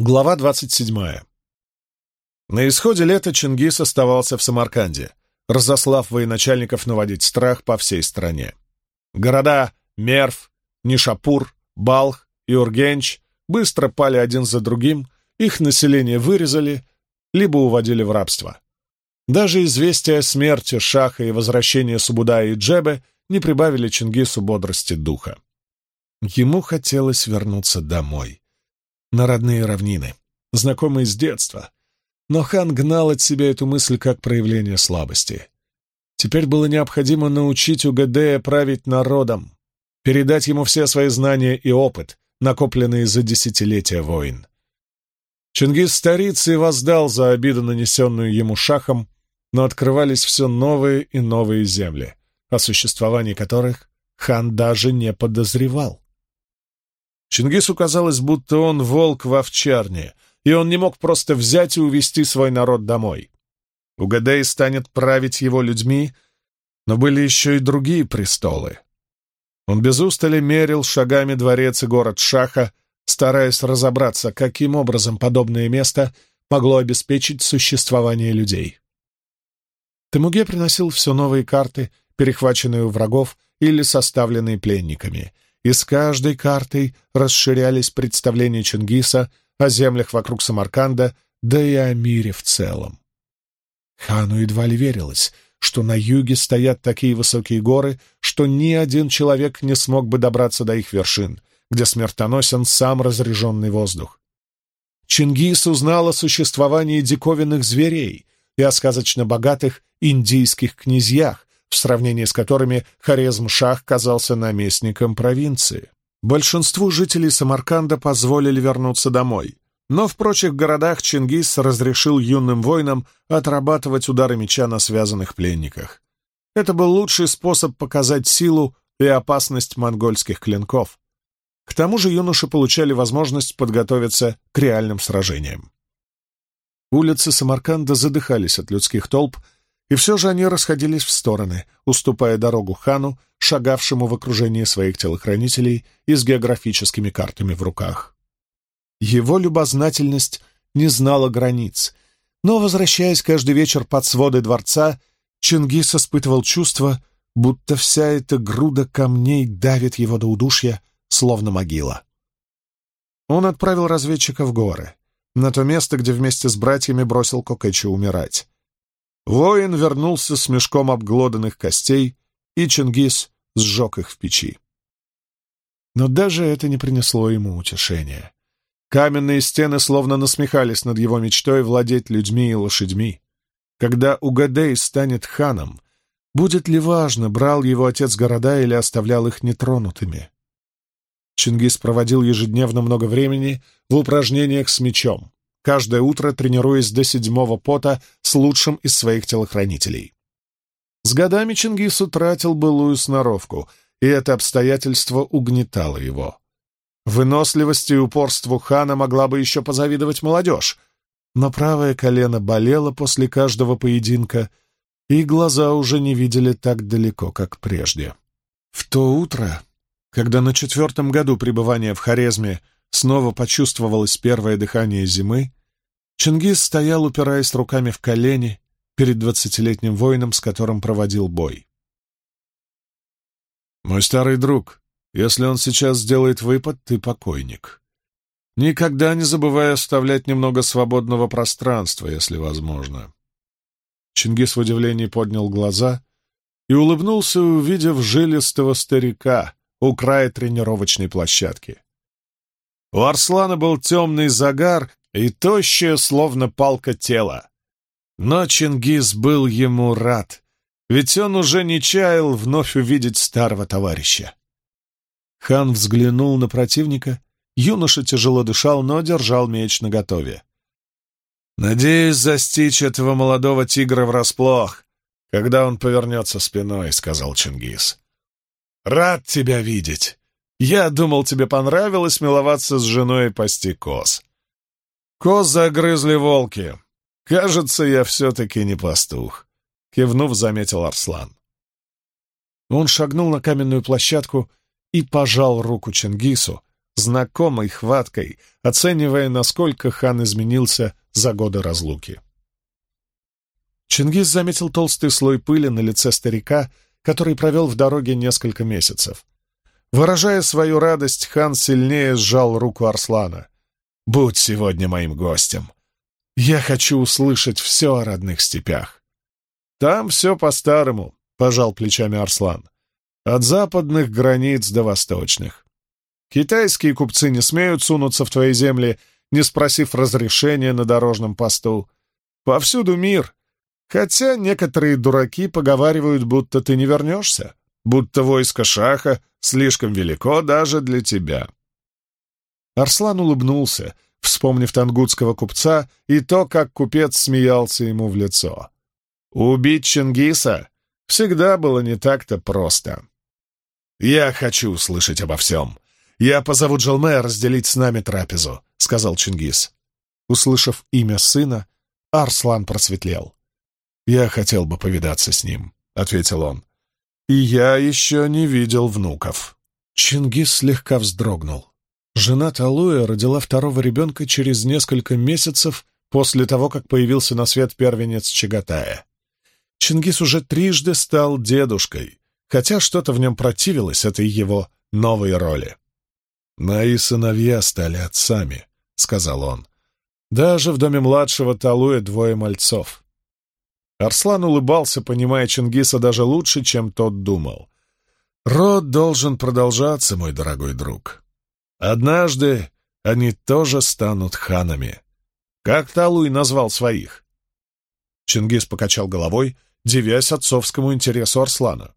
Глава 27. На исходе лета Чингис оставался в Самарканде, разослав военачальников наводить страх по всей стране. Города Мерв, Нишапур, Балх и Ургенч быстро пали один за другим, их население вырезали, либо уводили в рабство. Даже известия о смерти Шаха и возвращении Субудая и Джебе не прибавили Чингису бодрости духа. Ему хотелось вернуться домой на родные равнины, знакомые с детства. Но хан гнал от себя эту мысль как проявление слабости. Теперь было необходимо научить Угадея править народом, передать ему все свои знания и опыт, накопленные за десятилетия войн. Чингис старицей воздал за обиду, нанесенную ему шахом, но открывались все новые и новые земли, о существовании которых хан даже не подозревал. Чингису казалось, будто он волк в овчарне, и он не мог просто взять и увести свой народ домой. Угадей станет править его людьми, но были еще и другие престолы. Он без устали мерил шагами дворец и город Шаха, стараясь разобраться, каким образом подобное место могло обеспечить существование людей. Темуге приносил все новые карты, перехваченные у врагов или составленные пленниками — и с каждой картой расширялись представления Чингиса о землях вокруг Самарканда, да и о мире в целом. Хану едва ли верилось, что на юге стоят такие высокие горы, что ни один человек не смог бы добраться до их вершин, где смертоносен сам разреженный воздух. Чингис узнал о существовании диковинных зверей и о сказочно богатых индийских князьях, в сравнении с которыми Хорезм-Шах казался наместником провинции. Большинству жителей Самарканда позволили вернуться домой, но в прочих городах Чингис разрешил юным воинам отрабатывать удары меча на связанных пленниках. Это был лучший способ показать силу и опасность монгольских клинков. К тому же юноши получали возможность подготовиться к реальным сражениям. Улицы Самарканда задыхались от людских толп, и все же они расходились в стороны, уступая дорогу хану, шагавшему в окружении своих телохранителей и с географическими картами в руках. Его любознательность не знала границ, но, возвращаясь каждый вечер под своды дворца, Чингис испытывал чувство, будто вся эта груда камней давит его до удушья, словно могила. Он отправил разведчика в горы, на то место, где вместе с братьями бросил Кокэча умирать. Воин вернулся с мешком обглоданных костей, и Чингис сжег их в печи. Но даже это не принесло ему утешения. Каменные стены словно насмехались над его мечтой владеть людьми и лошадьми. Когда Угадей станет ханом, будет ли важно, брал его отец города или оставлял их нетронутыми? Чингис проводил ежедневно много времени в упражнениях с мечом каждое утро тренируясь до седьмого пота с лучшим из своих телохранителей. С годами Чингис утратил былую сноровку, и это обстоятельство угнетало его. Выносливости и упорству хана могла бы еще позавидовать молодежь, но правое колено болело после каждого поединка, и глаза уже не видели так далеко, как прежде. В то утро, когда на четвертом году пребывания в Хорезме снова почувствовалось первое дыхание зимы, Чингис стоял, упираясь руками в колени перед двадцатилетним воином, с которым проводил бой. «Мой старый друг, если он сейчас сделает выпад, ты покойник. Никогда не забывай оставлять немного свободного пространства, если возможно». Чингис в удивлении поднял глаза и улыбнулся, увидев жилистого старика у края тренировочной площадки. У Арслана был темный загар и тощее, словно палка тела. Но Чингис был ему рад, ведь он уже не чаял вновь увидеть старого товарища. Хан взглянул на противника. Юноша тяжело дышал, но держал меч наготове. «Надеюсь застичь этого молодого тигра врасплох, когда он повернется спиной», — сказал Чингис. «Рад тебя видеть. Я думал, тебе понравилось миловаться с женой и пасти коз. Коз загрызли волки. Кажется, я все-таки не пастух. Кивнув, заметил Арслан. Он шагнул на каменную площадку и пожал руку Чингису, знакомой хваткой, оценивая, насколько хан изменился за годы разлуки. Чингис заметил толстый слой пыли на лице старика, который провел в дороге несколько месяцев. Выражая свою радость, хан сильнее сжал руку Арслана. «Будь сегодня моим гостем. Я хочу услышать все о родных степях». «Там все по-старому», — пожал плечами Арслан. «От западных границ до восточных. Китайские купцы не смеют сунуться в твои земли, не спросив разрешения на дорожном посту. Повсюду мир, хотя некоторые дураки поговаривают, будто ты не вернешься будто войско шаха слишком велико даже для тебя. Арслан улыбнулся, вспомнив тангутского купца и то, как купец смеялся ему в лицо. Убить Чингиса всегда было не так-то просто. «Я хочу услышать обо всем. Я позову Джалме разделить с нами трапезу», — сказал Чингис. Услышав имя сына, Арслан просветлел. «Я хотел бы повидаться с ним», — ответил он. И я еще не видел внуков». Чингис слегка вздрогнул. Жена Талуя родила второго ребенка через несколько месяцев после того, как появился на свет первенец Чагатая. Чингис уже трижды стал дедушкой, хотя что-то в нем противилось этой его новой роли. «Мои сыновья стали отцами», — сказал он. «Даже в доме младшего Талуя двое мальцов. Арслан улыбался, понимая Чингиса даже лучше, чем тот думал. «Род должен продолжаться, мой дорогой друг. Однажды они тоже станут ханами. Как Талуй назвал своих?» Чингис покачал головой, девясь отцовскому интересу Арслана.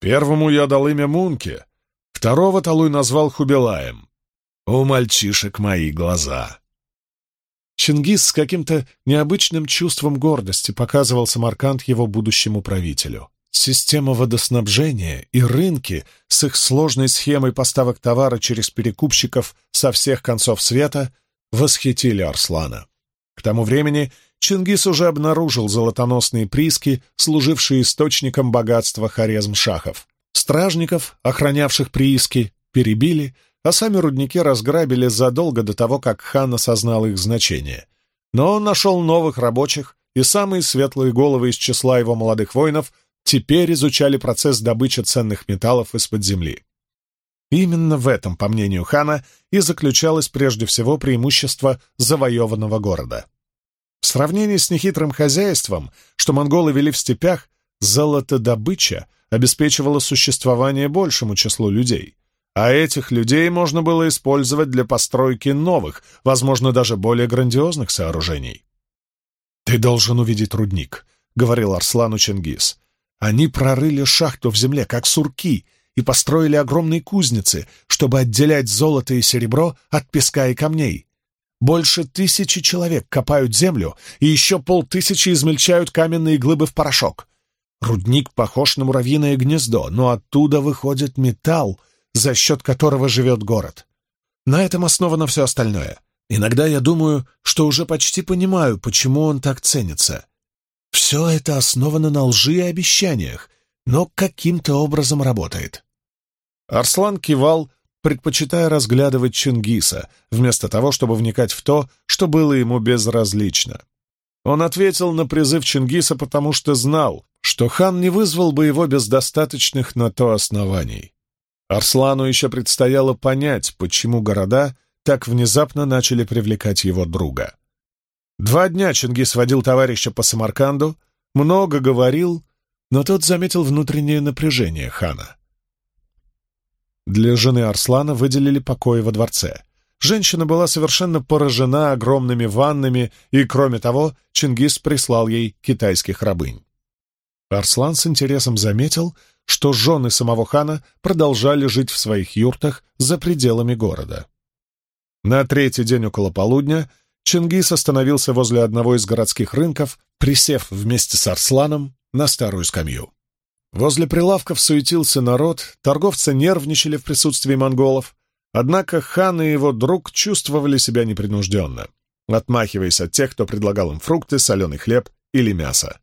«Первому я дал имя Мунке, второго Талуй назвал Хубилаем. У мальчишек мои глаза!» Чингис с каким-то необычным чувством гордости показывал Самарканд его будущему правителю. Система водоснабжения и рынки с их сложной схемой поставок товара через перекупщиков со всех концов света восхитили Арслана. К тому времени Чингис уже обнаружил золотоносные прииски, служившие источником богатства харезм-шахов. Стражников, охранявших прииски, перебили, а сами рудники разграбили задолго до того, как хан осознал их значение. Но он нашел новых рабочих, и самые светлые головы из числа его молодых воинов теперь изучали процесс добычи ценных металлов из-под земли. Именно в этом, по мнению хана, и заключалось прежде всего преимущество завоеванного города. В сравнении с нехитрым хозяйством, что монголы вели в степях, золотодобыча обеспечивала существование большему числу людей — а этих людей можно было использовать для постройки новых, возможно, даже более грандиозных сооружений. «Ты должен увидеть рудник», — говорил Арслану Чингис. «Они прорыли шахту в земле, как сурки, и построили огромные кузницы, чтобы отделять золото и серебро от песка и камней. Больше тысячи человек копают землю, и еще полтысячи измельчают каменные глыбы в порошок. Рудник похож на муравьиное гнездо, но оттуда выходит металл, за счет которого живет город. На этом основано все остальное. Иногда я думаю, что уже почти понимаю, почему он так ценится. Все это основано на лжи и обещаниях, но каким-то образом работает. Арслан кивал, предпочитая разглядывать Чингиса, вместо того, чтобы вникать в то, что было ему безразлично. Он ответил на призыв Чингиса, потому что знал, что хан не вызвал бы его без достаточных на то оснований. Арслану еще предстояло понять, почему города так внезапно начали привлекать его друга. Два дня Чингис водил товарища по Самарканду, много говорил, но тот заметил внутреннее напряжение хана. Для жены Арслана выделили покои во дворце. Женщина была совершенно поражена огромными ваннами, и, кроме того, Чингис прислал ей китайских рабынь. Арслан с интересом заметил, что жены самого хана продолжали жить в своих юртах за пределами города. На третий день около полудня Чингис остановился возле одного из городских рынков, присев вместе с Арсланом на старую скамью. Возле прилавков суетился народ, торговцы нервничали в присутствии монголов, однако хан и его друг чувствовали себя непринужденно, отмахиваясь от тех, кто предлагал им фрукты, соленый хлеб или мясо.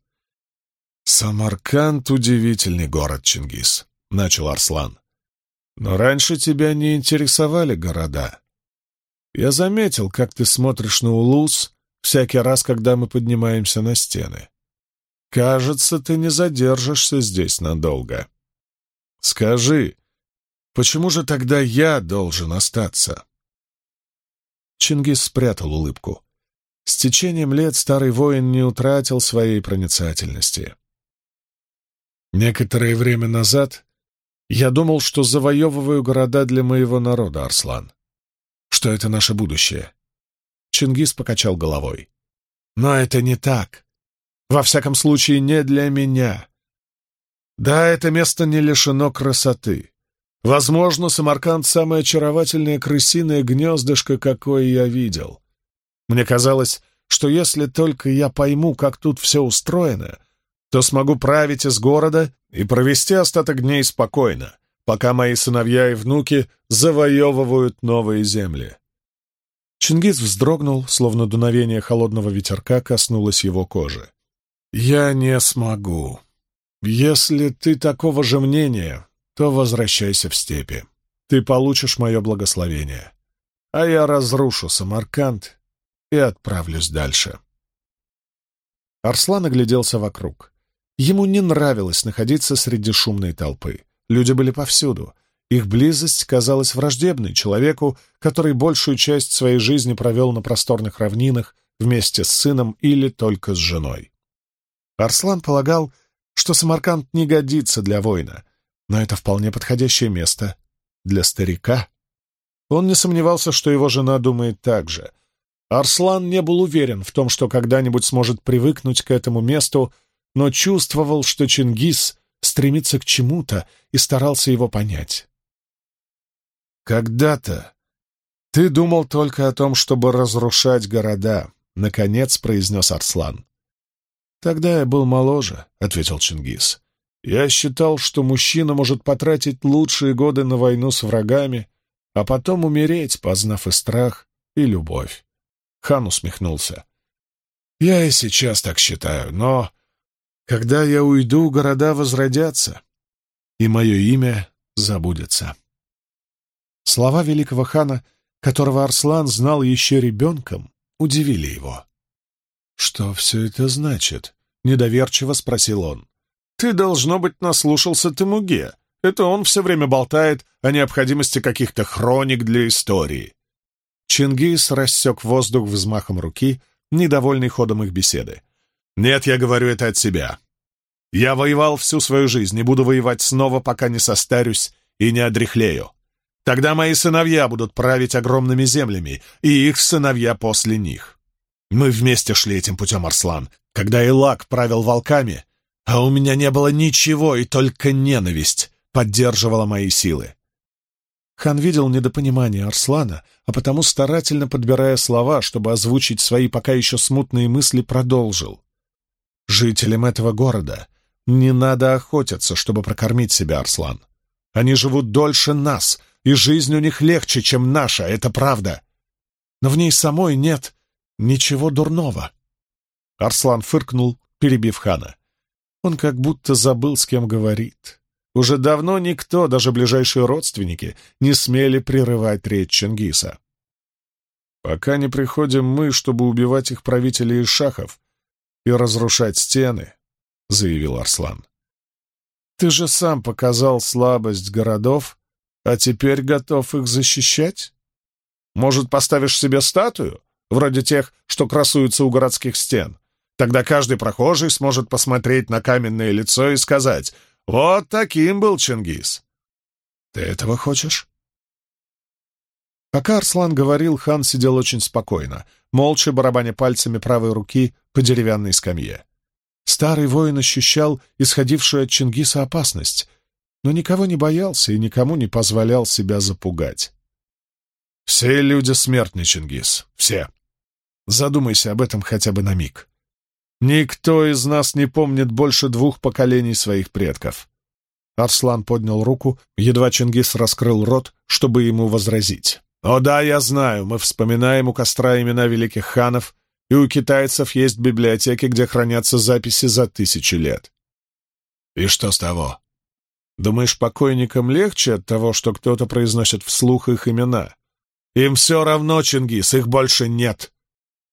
«Самарканд — удивительный город, Чингис», — начал Арслан. «Но раньше тебя не интересовали города. Я заметил, как ты смотришь на Улус всякий раз, когда мы поднимаемся на стены. Кажется, ты не задержишься здесь надолго. Скажи, почему же тогда я должен остаться?» Чингис спрятал улыбку. С течением лет старый воин не утратил своей проницательности. Некоторое время назад я думал, что завоевываю города для моего народа, Арслан. Что это наше будущее. Чингис покачал головой. Но это не так. Во всяком случае, не для меня. Да, это место не лишено красоты. Возможно, Самарканд — самое очаровательное крысиное гнездышко, какое я видел. Мне казалось, что если только я пойму, как тут все устроено — то смогу править из города и провести остаток дней спокойно, пока мои сыновья и внуки завоевывают новые земли. Чингис вздрогнул, словно дуновение холодного ветерка коснулось его кожи. «Я не смогу. Если ты такого же мнения, то возвращайся в степи. Ты получишь мое благословение. А я разрушу Самарканд и отправлюсь дальше». Арслан огляделся вокруг. Ему не нравилось находиться среди шумной толпы. Люди были повсюду. Их близость казалась враждебной человеку, который большую часть своей жизни провел на просторных равнинах вместе с сыном или только с женой. Арслан полагал, что Самарканд не годится для воина, но это вполне подходящее место для старика. Он не сомневался, что его жена думает так же. Арслан не был уверен в том, что когда-нибудь сможет привыкнуть к этому месту, но чувствовал, что Чингис стремится к чему-то и старался его понять. «Когда-то ты думал только о том, чтобы разрушать города», — наконец произнес Арслан. «Тогда я был моложе», — ответил Чингис. «Я считал, что мужчина может потратить лучшие годы на войну с врагами, а потом умереть, познав и страх, и любовь». Хан усмехнулся. «Я и сейчас так считаю, но когда я уйду, города возродятся, и мое имя забудется. Слова великого хана, которого Арслан знал еще ребенком, удивили его. «Что все это значит?» — недоверчиво спросил он. «Ты, должно быть, наслушался Тамуге. Это он все время болтает о необходимости каких-то хроник для истории». Чингис рассек воздух взмахом руки, недовольный ходом их беседы. Нет, я говорю это от себя. Я воевал всю свою жизнь и буду воевать снова, пока не состарюсь и не одряхлею. Тогда мои сыновья будут править огромными землями, и их сыновья после них. Мы вместе шли этим путем, Арслан, когда Илак правил волками, а у меня не было ничего, и только ненависть поддерживала мои силы. Хан видел недопонимание Арслана, а потому, старательно подбирая слова, чтобы озвучить свои пока еще смутные мысли, продолжил жителям этого города не надо охотиться, чтобы прокормить себя, Арслан. Они живут дольше нас, и жизнь у них легче, чем наша, это правда. Но в ней самой нет ничего дурного. Арслан фыркнул, перебив хана. Он как будто забыл, с кем говорит. Уже давно никто, даже ближайшие родственники, не смели прерывать речь Чингиса. «Пока не приходим мы, чтобы убивать их правителей и шахов, и разрушать стены», — заявил Арслан. «Ты же сам показал слабость городов, а теперь готов их защищать? Может, поставишь себе статую, вроде тех, что красуются у городских стен? Тогда каждый прохожий сможет посмотреть на каменное лицо и сказать «Вот таким был Чингис». «Ты этого хочешь?» Пока Арслан говорил, хан сидел очень спокойно, молча барабаня пальцами правой руки по деревянной скамье. Старый воин ощущал исходившую от Чингиса опасность, но никого не боялся и никому не позволял себя запугать. «Все люди смертны, Чингис, все. Задумайся об этом хотя бы на миг. Никто из нас не помнит больше двух поколений своих предков». Арслан поднял руку, едва Чингис раскрыл рот, чтобы ему возразить. «О да, я знаю, мы вспоминаем у костра имена великих ханов, и у китайцев есть библиотеки, где хранятся записи за тысячи лет. И что с того? Думаешь, покойникам легче от того, что кто-то произносит вслух их имена? Им все равно, Чингис, их больше нет.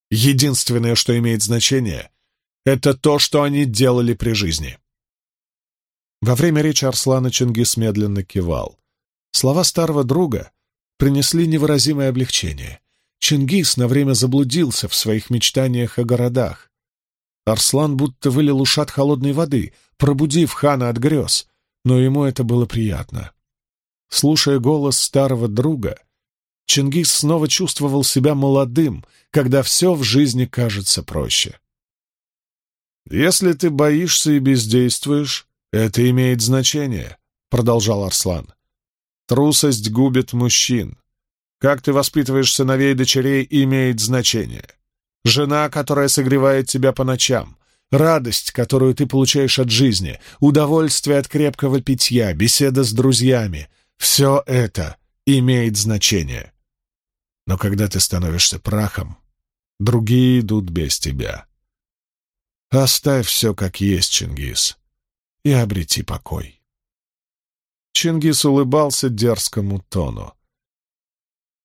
Единственное, что имеет значение, это то, что они делали при жизни. Во время речи Арслана Чингис медленно кивал. Слова старого друга принесли невыразимое облегчение — Чингис на время заблудился в своих мечтаниях о городах. Арслан будто вылил ушат холодной воды, пробудив хана от грез, но ему это было приятно. Слушая голос старого друга, Чингис снова чувствовал себя молодым, когда все в жизни кажется проще. «Если ты боишься и бездействуешь, это имеет значение», — продолжал Арслан. «Трусость губит мужчин. Как ты воспитываешь сыновей и дочерей, имеет значение. Жена, которая согревает тебя по ночам, радость, которую ты получаешь от жизни, удовольствие от крепкого питья, беседа с друзьями — все это имеет значение. Но когда ты становишься прахом, другие идут без тебя. Оставь все как есть, Чингис, и обрети покой. Чингис улыбался дерзкому тону.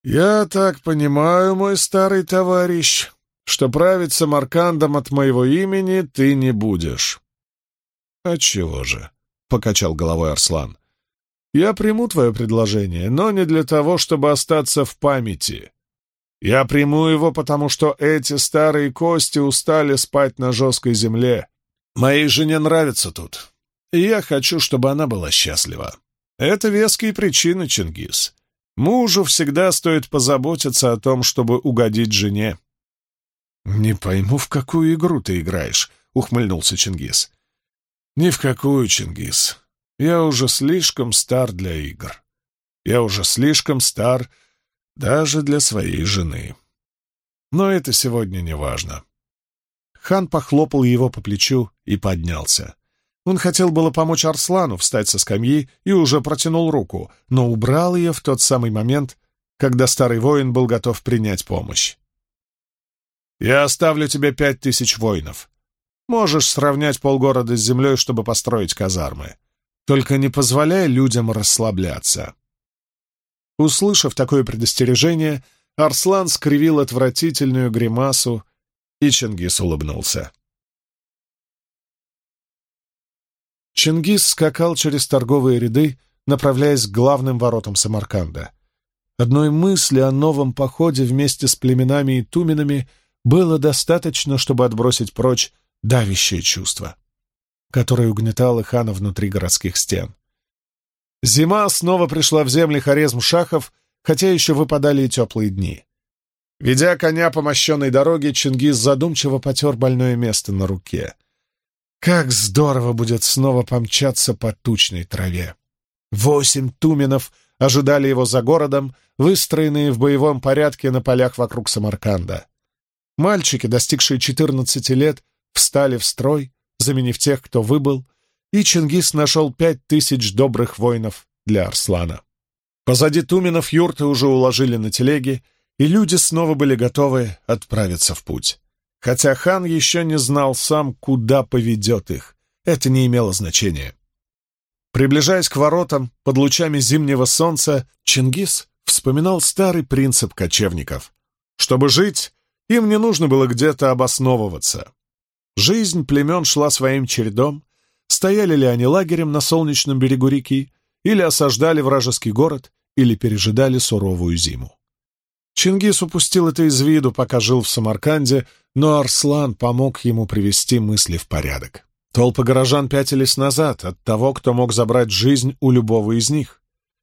«Я так понимаю, мой старый товарищ, что править Самаркандом от моего имени ты не будешь». «А чего же?» — покачал головой Арслан. «Я приму твое предложение, но не для того, чтобы остаться в памяти. Я приму его, потому что эти старые кости устали спать на жесткой земле. Моей жене нравится тут, и я хочу, чтобы она была счастлива. Это веские причины, Чингис». Мужу всегда стоит позаботиться о том, чтобы угодить жене. «Не пойму, в какую игру ты играешь», — ухмыльнулся Чингис. «Ни в какую, Чингис. Я уже слишком стар для игр. Я уже слишком стар даже для своей жены. Но это сегодня не важно». Хан похлопал его по плечу и поднялся. Он хотел было помочь Арслану встать со скамьи и уже протянул руку, но убрал ее в тот самый момент, когда старый воин был готов принять помощь. «Я оставлю тебе пять тысяч воинов. Можешь сравнять полгорода с землей, чтобы построить казармы. Только не позволяй людям расслабляться». Услышав такое предостережение, Арслан скривил отвратительную гримасу, и Чингис улыбнулся. Чингис скакал через торговые ряды, направляясь к главным воротам Самарканда. Одной мысли о новом походе вместе с племенами и туменами было достаточно, чтобы отбросить прочь давящее чувство, которое угнетало хана внутри городских стен. Зима снова пришла в земли Хорезм-Шахов, хотя еще выпадали и теплые дни. Ведя коня по мощенной дороге, Чингис задумчиво потер больное место на руке. Как здорово будет снова помчаться по тучной траве! Восемь туменов ожидали его за городом, выстроенные в боевом порядке на полях вокруг Самарканда. Мальчики, достигшие 14 лет, встали в строй, заменив тех, кто выбыл, и Чингис нашел пять тысяч добрых воинов для Арслана. Позади Туменов юрты уже уложили на телеги, и люди снова были готовы отправиться в путь хотя хан еще не знал сам, куда поведет их. Это не имело значения. Приближаясь к воротам под лучами зимнего солнца, Чингис вспоминал старый принцип кочевников. Чтобы жить, им не нужно было где-то обосновываться. Жизнь племен шла своим чередом, стояли ли они лагерем на солнечном берегу реки, или осаждали вражеский город, или пережидали суровую зиму. Чингис упустил это из виду, пока жил в Самарканде, но Арслан помог ему привести мысли в порядок. Толпы горожан пятились назад от того, кто мог забрать жизнь у любого из них.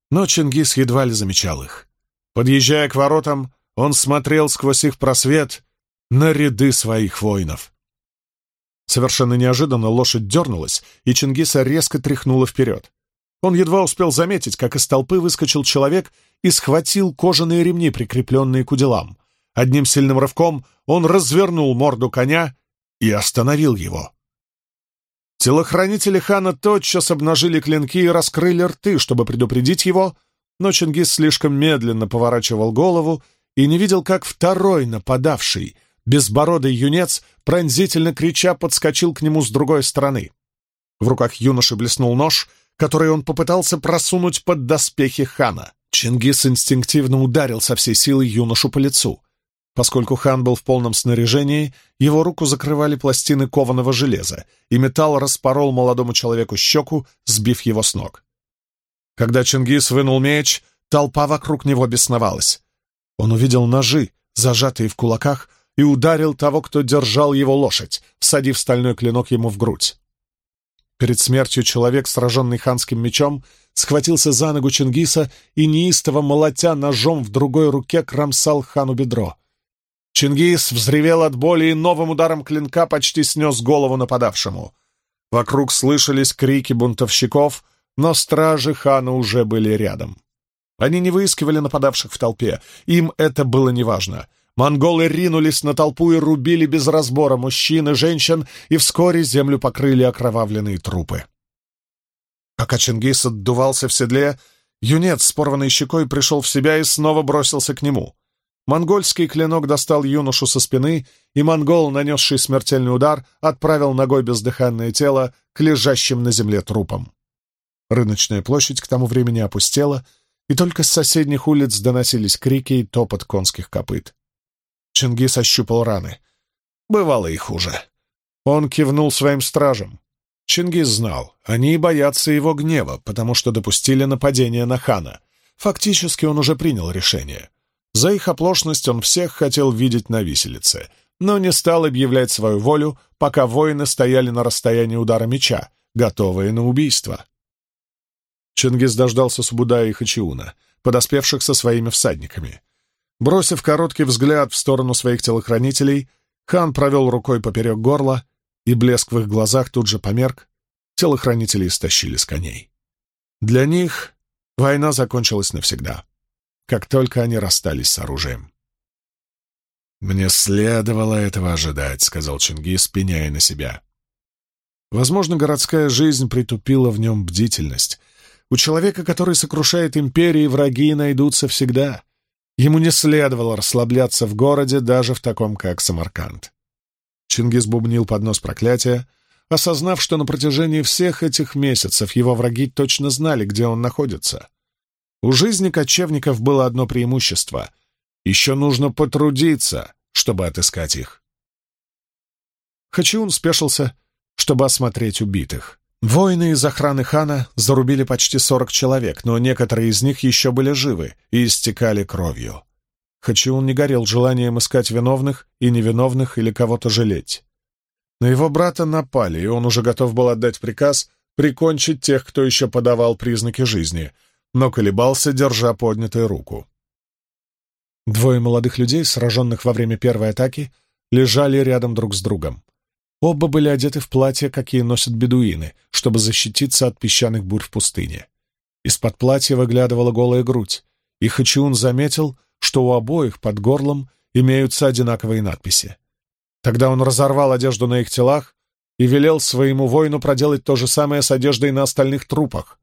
Но Чингис едва ли замечал их. Подъезжая к воротам, он смотрел сквозь их просвет на ряды своих воинов. Совершенно неожиданно лошадь дернулась, и Чингиса резко тряхнула вперед. Он едва успел заметить, как из толпы выскочил человек и схватил кожаные ремни, прикрепленные к уделам. Одним сильным рывком он развернул морду коня и остановил его. Телохранители хана тотчас обнажили клинки и раскрыли рты, чтобы предупредить его, но Чингис слишком медленно поворачивал голову и не видел, как второй нападавший, безбородый юнец, пронзительно крича, подскочил к нему с другой стороны. В руках юноши блеснул нож — которые он попытался просунуть под доспехи хана. Чингис инстинктивно ударил со всей силы юношу по лицу. Поскольку хан был в полном снаряжении, его руку закрывали пластины кованого железа, и металл распорол молодому человеку щеку, сбив его с ног. Когда Чингис вынул меч, толпа вокруг него бесновалась. Он увидел ножи, зажатые в кулаках, и ударил того, кто держал его лошадь, всадив стальной клинок ему в грудь. Перед смертью человек, сраженный ханским мечом, схватился за ногу Чингиса и, неистово молотя ножом в другой руке, кромсал хану бедро. Чингис взревел от боли и новым ударом клинка почти снес голову нападавшему. Вокруг слышались крики бунтовщиков, но стражи хана уже были рядом. Они не выискивали нападавших в толпе, им это было неважно — Монголы ринулись на толпу и рубили без разбора мужчин и женщин, и вскоре землю покрыли окровавленные трупы. Пока Чингис отдувался в седле, юнец с порванной щекой пришел в себя и снова бросился к нему. Монгольский клинок достал юношу со спины, и монгол, нанесший смертельный удар, отправил ногой бездыханное тело к лежащим на земле трупам. Рыночная площадь к тому времени опустела, и только с соседних улиц доносились крики и топот конских копыт. Чингис ощупал раны. Бывало и хуже. Он кивнул своим стражам. Чингис знал, они боятся его гнева, потому что допустили нападение на хана. Фактически он уже принял решение. За их оплошность он всех хотел видеть на виселице, но не стал объявлять свою волю, пока воины стояли на расстоянии удара меча, готовые на убийство. Чингис дождался Субудая и Хачиуна, подоспевших со своими всадниками. Бросив короткий взгляд в сторону своих телохранителей, хан провел рукой поперек горла, и блеск в их глазах тут же померк, телохранители стащили с коней. Для них война закончилась навсегда, как только они расстались с оружием. «Мне следовало этого ожидать», — сказал Чингис, пеняя на себя. Возможно, городская жизнь притупила в нем бдительность. У человека, который сокрушает империи, враги найдутся всегда — Ему не следовало расслабляться в городе, даже в таком, как Самарканд. Чингис бубнил под нос проклятия, осознав, что на протяжении всех этих месяцев его враги точно знали, где он находится. У жизни кочевников было одно преимущество — еще нужно потрудиться, чтобы отыскать их. Хачиун спешился, чтобы осмотреть убитых. Воины из охраны хана зарубили почти сорок человек, но некоторые из них еще были живы и истекали кровью. Хачиун не горел желанием искать виновных и невиновных или кого-то жалеть. На его брата напали, и он уже готов был отдать приказ прикончить тех, кто еще подавал признаки жизни, но колебался, держа поднятую руку. Двое молодых людей, сраженных во время первой атаки, лежали рядом друг с другом. Оба были одеты в платья, какие носят бедуины, чтобы защититься от песчаных бурь в пустыне. Из-под платья выглядывала голая грудь, и Хачиун заметил, что у обоих под горлом имеются одинаковые надписи. Тогда он разорвал одежду на их телах и велел своему воину проделать то же самое с одеждой на остальных трупах.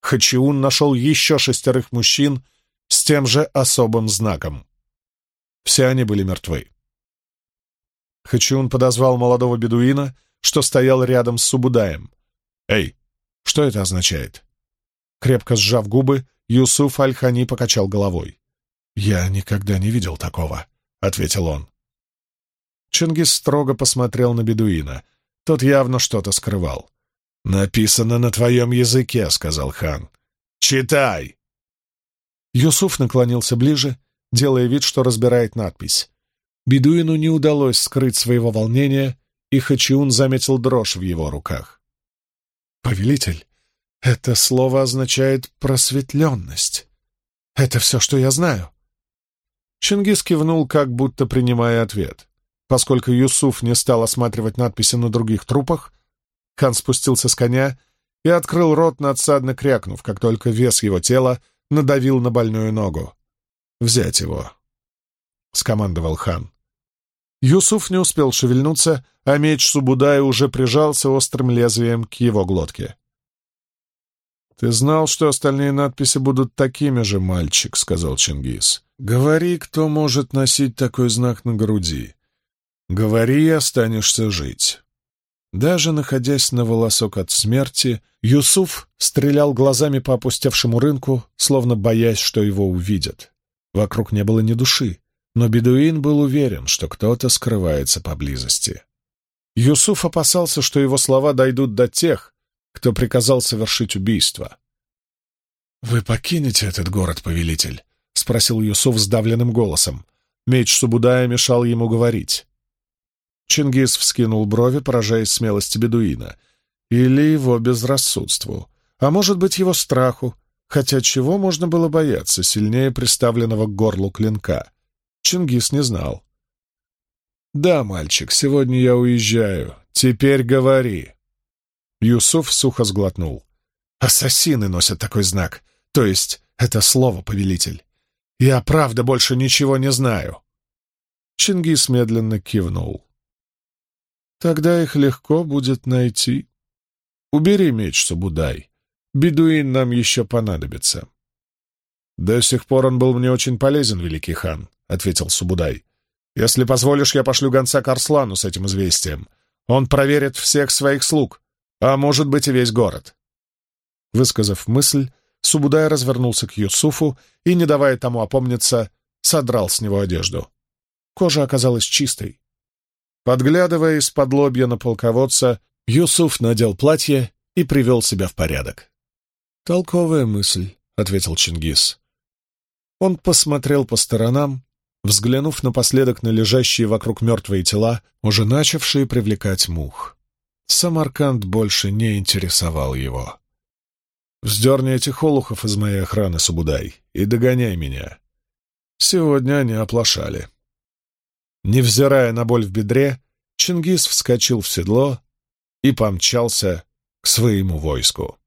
Хачиун нашел еще шестерых мужчин с тем же особым знаком. Все они были мертвы. Хачиун подозвал молодого бедуина, что стоял рядом с Субудаем. «Эй, что это означает?» Крепко сжав губы, Юсуф Аль-Хани покачал головой. «Я никогда не видел такого», — ответил он. Чингис строго посмотрел на бедуина. Тот явно что-то скрывал. «Написано на твоем языке», — сказал хан. «Читай!» Юсуф наклонился ближе, делая вид, что разбирает надпись. Бедуину не удалось скрыть своего волнения, и Хачиун заметил дрожь в его руках. «Повелитель, это слово означает «просветленность». Это все, что я знаю». Чингис кивнул, как будто принимая ответ. Поскольку Юсуф не стал осматривать надписи на других трупах, хан спустился с коня и открыл рот, надсадно крякнув, как только вес его тела надавил на больную ногу. «Взять его!» — скомандовал хан. Юсуф не успел шевельнуться, а меч Субудая уже прижался острым лезвием к его глотке. «Ты знал, что остальные надписи будут такими же, мальчик», — сказал Чингис. «Говори, кто может носить такой знак на груди. Говори, и останешься жить». Даже находясь на волосок от смерти, Юсуф стрелял глазами по опустевшему рынку, словно боясь, что его увидят. Вокруг не было ни души, но бедуин был уверен, что кто-то скрывается поблизости. Юсуф опасался, что его слова дойдут до тех, кто приказал совершить убийство. «Вы покинете этот город, повелитель?» — спросил Юсуф сдавленным голосом. Меч Субудая мешал ему говорить. Чингис вскинул брови, поражаясь смелости бедуина. Или его безрассудству. А может быть, его страху, хотя чего можно было бояться сильнее приставленного к горлу клинка — Чингис не знал. «Да, мальчик, сегодня я уезжаю. Теперь говори». Юсуф сухо сглотнул. «Ассасины носят такой знак, то есть это слово, повелитель. Я правда больше ничего не знаю». Чингис медленно кивнул. «Тогда их легко будет найти. Убери меч, Субудай. Бедуин нам еще понадобится». «До сих пор он был мне очень полезен, великий хан. — ответил Субудай. «Если позволишь, я пошлю гонца к Арслану с этим известием. Он проверит всех своих слуг, а может быть и весь город». Высказав мысль, Субудай развернулся к Юсуфу и, не давая тому опомниться, содрал с него одежду. Кожа оказалась чистой. Подглядывая из-под лобья на полководца, Юсуф надел платье и привел себя в порядок. «Толковая мысль», — ответил Чингис. Он посмотрел по сторонам взглянув напоследок на лежащие вокруг мертвые тела, уже начавшие привлекать мух. Самарканд больше не интересовал его. «Вздерни этих олухов из моей охраны, Субудай, и догоняй меня». Сегодня они оплошали. Невзирая на боль в бедре, Чингис вскочил в седло и помчался к своему войску.